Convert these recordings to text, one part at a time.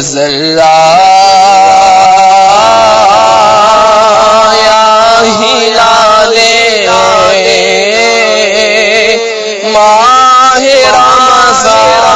ذرا آیا لے ماہ رمضان۔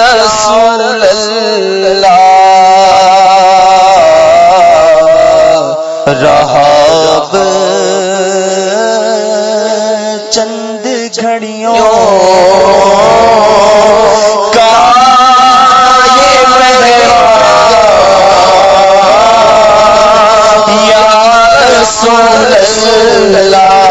رسول اللہ۔ رہاب چند گھڑیوں خوشی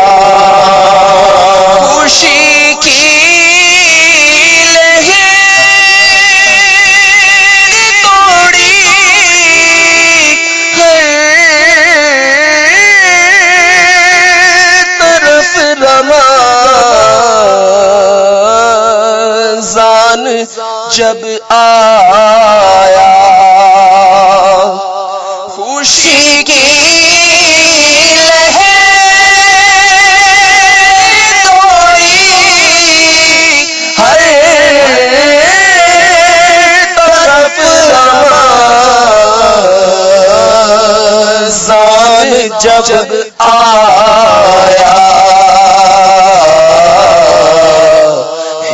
جب آیا خوشی کی جب آیا۔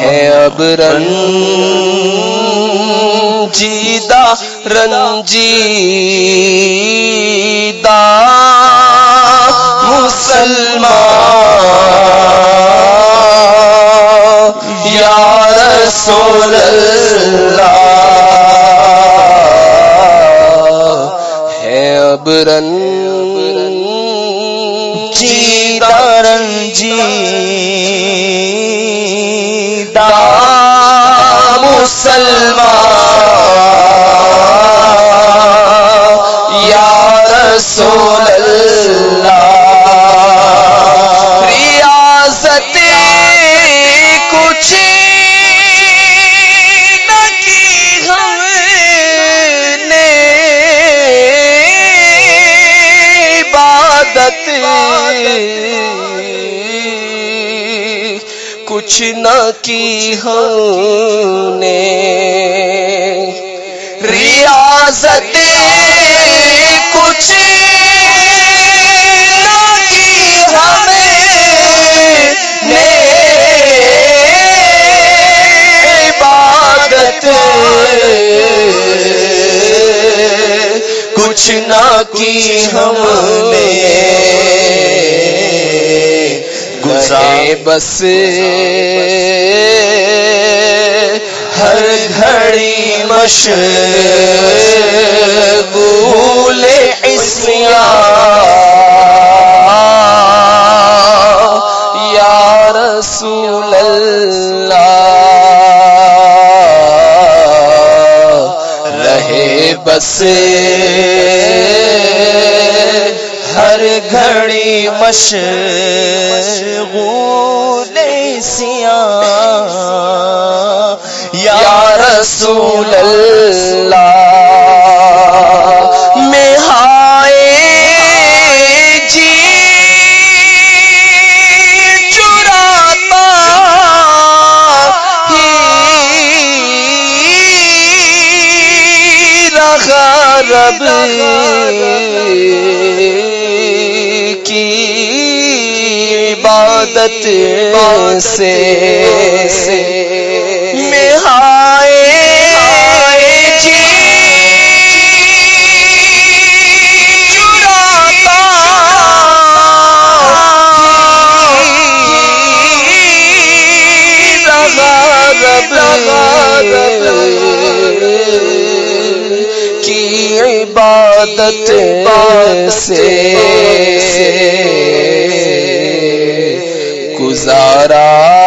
ہے اب رن جیدا رنجی مسلمان۔ یا رسول اللہ۔ ہے اب رن جی دا مسلمان یا رسول کچھ نہ کی ہم نے ریاضت کچھ نہ کی ہمیں نے عبادت کچھ نہ کی ہم نے بس ہر گھڑی مشغول اسیا یا رسول اللہ رہے بس ہر گھڑی مشغول سیا یا رسول اللہ میں ہائے جی چراتا ہی۔ رب۔ عبادت سے میں ہائے جی۔ چراتا جی۔ کی عبادت سے زارا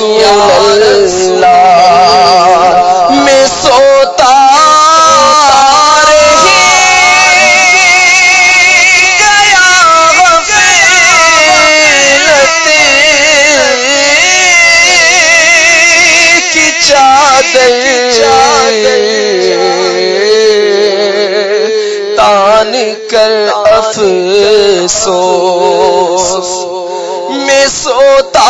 رسول اللہ میں سوتا تان کر افسوس۔ میں سوتا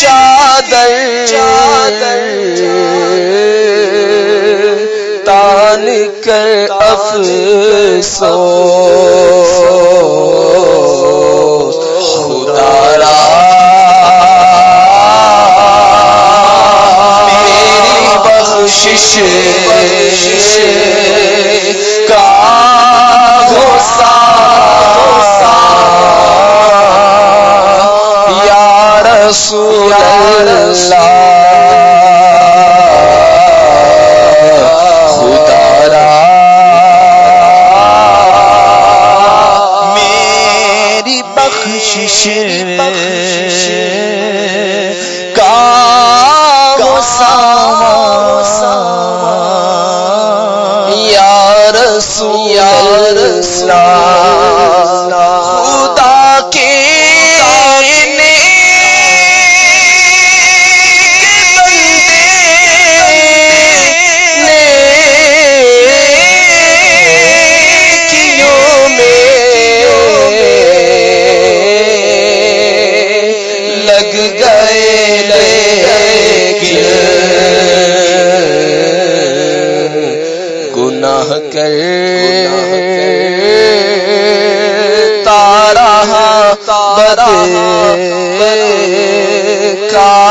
چادر تان کر افسوس خدا را میری بخشش شیر گناہ کر تارا بد کار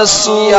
رسول